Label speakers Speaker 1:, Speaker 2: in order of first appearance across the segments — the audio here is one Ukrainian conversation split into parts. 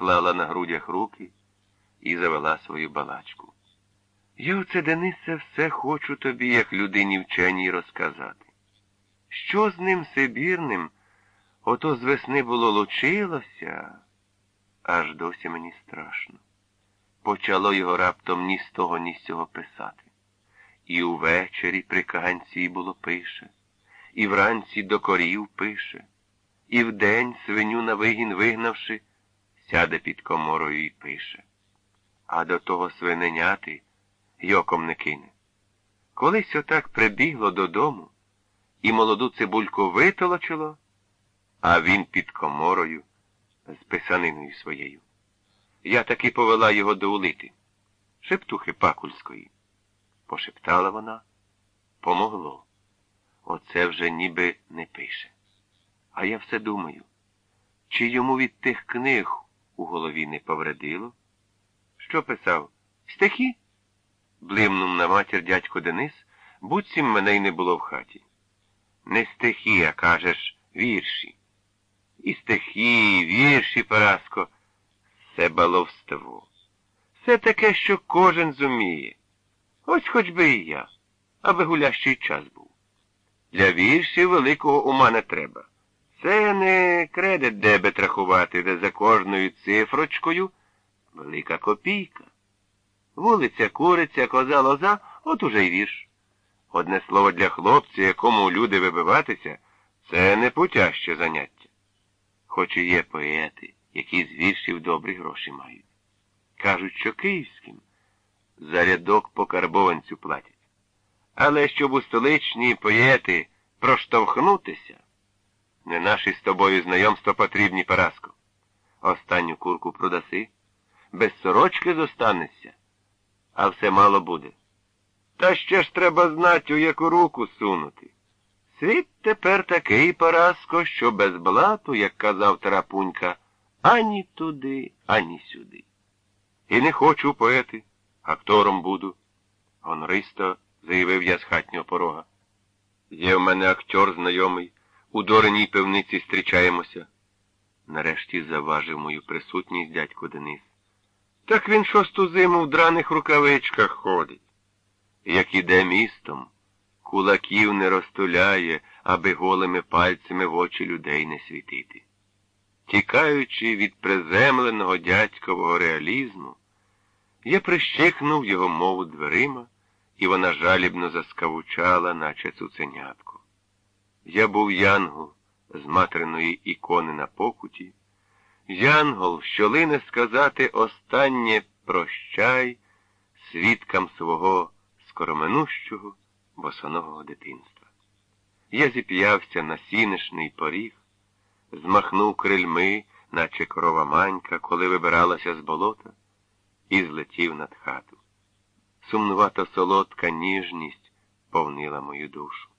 Speaker 1: склала на грудях руки і завела свою балачку. Я оце, Денисе, все хочу тобі, як людині вченій, розказати. Що з ним Сибірним, ото з весни було лучилося, аж досі мені страшно. Почало його раптом ні з того, ні з цього писати. І увечері при каганці було пише, і вранці до корів пише, і вдень свиню на вигін вигнавши, сяде під коморою і пише. А до того свиненяти йоком не кине. Колись отак прибігло додому і молоду цибульку витолочило, а він під коморою з писаниною своєю. Я таки повела його до улити, шептухи Пакульської. Пошептала вона, помогло. Оце вже ніби не пише. А я все думаю, чи йому від тих книг у голові не повредило? Що писав? Стихи? блимнув на матір дядько Денис, буцім мене й не було в хаті. Не стихи, а кажеш, вірші. І стихи, і вірші, Параско, все баловство. Все таке, що кожен зуміє. Ось хоч би і я, аби гулящий час був. Для віршів великого ума не треба. Це не кредит дебет рахувати, де за кожною цифрочкою велика копійка. Вулиця, куриця, коза, лоза, от уже й вірш. Одне слово для хлопця, якому люди вибиватися, це не путяще заняття. Хоч і є поети, які з віршів добрі гроші мають. Кажуть, що київським за рядок по карбованцю платять. Але щоб у столичні поети проштовхнутися, не наші з тобою знайомства потрібні, Параско. Останню курку продаси, без сорочки зостанешся, а все мало буде. Та ще ж треба знати, у яку руку сунути. Світ тепер такий, Параско, що без блату, як казав Тарапунька, ані туди, ані сюди. І не хочу поети, актором буду, гонористо заявив я з хатнього порога. Є в мене актор знайомий, у дореній пивниці зустрічаємося. Нарешті заважив мою присутність дядько Денис. Так він шосту зиму в драних рукавичках ходить. Як іде містом, кулаків не розтуляє, аби голими пальцями в очі людей не світити. Тікаючи від приземленого дядькового реалізму, я прищикнув його мову дверима, і вона жалібно заскавучала, наче цуценятко. Я був янгол з материної ікони на покуті, янгол, що лине сказати останнє прощай свідкам свого скороминущого босоного дитинства. Я зіп'явся на сінишний поріг, змахнув крильми, наче корова манька, коли вибиралася з болота, і злетів над хату. Сумнувато солодка ніжність повнила мою душу.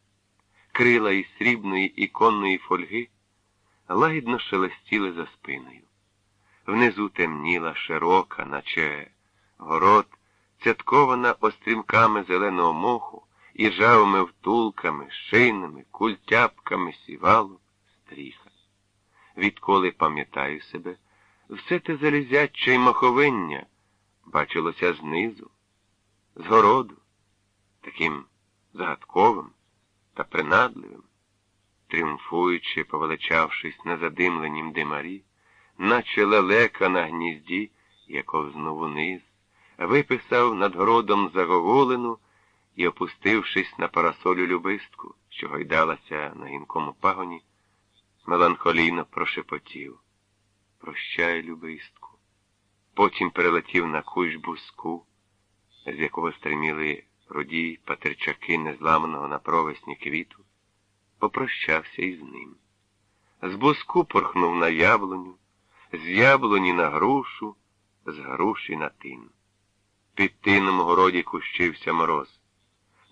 Speaker 1: Крила із срібної іконної фольги лагідно шелестіли за спиною. Внизу темніла широка, наче город, цяткована острімками зеленого моху і жавими втулками, шинами, культяпками сівалу, стріха. Відколи пам'ятаю себе, все те залізяче й маховиння бачилося знизу, з городу, таким загадковим та принадливим, тріумфуючи, повеличавшись на задимленім димарі, наче лелека на гнізді, яков знову низ, виписав над городом заговолену і, опустившись на парасолю любистку, що гойдалася на гінкому пагоні, меланхолійно прошепотів. Прощай, любистку. Потім перелетів на кущ буску, з якого стриміли роді патерчаки незламаного на провесні квіту, попрощався із ним. З буску порхнув на яблуню, з яблуні на грушу, з груші на тин. Під тином городі кущився мороз.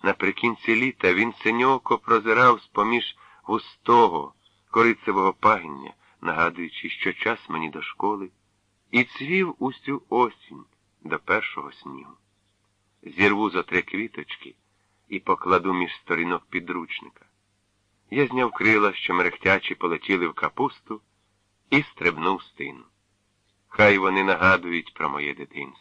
Speaker 1: Наприкінці літа він синьоко прозирав з-поміж густого, корицевого пагіння, нагадуючи, що час мені до школи, і цвів усю осінь до першого снігу. Зірву за три квіточки і покладу між сторінок підручника. Я зняв крила, що мерехтячі полетіли в капусту, і стрибнув стину. Хай вони нагадують про моє дитинство.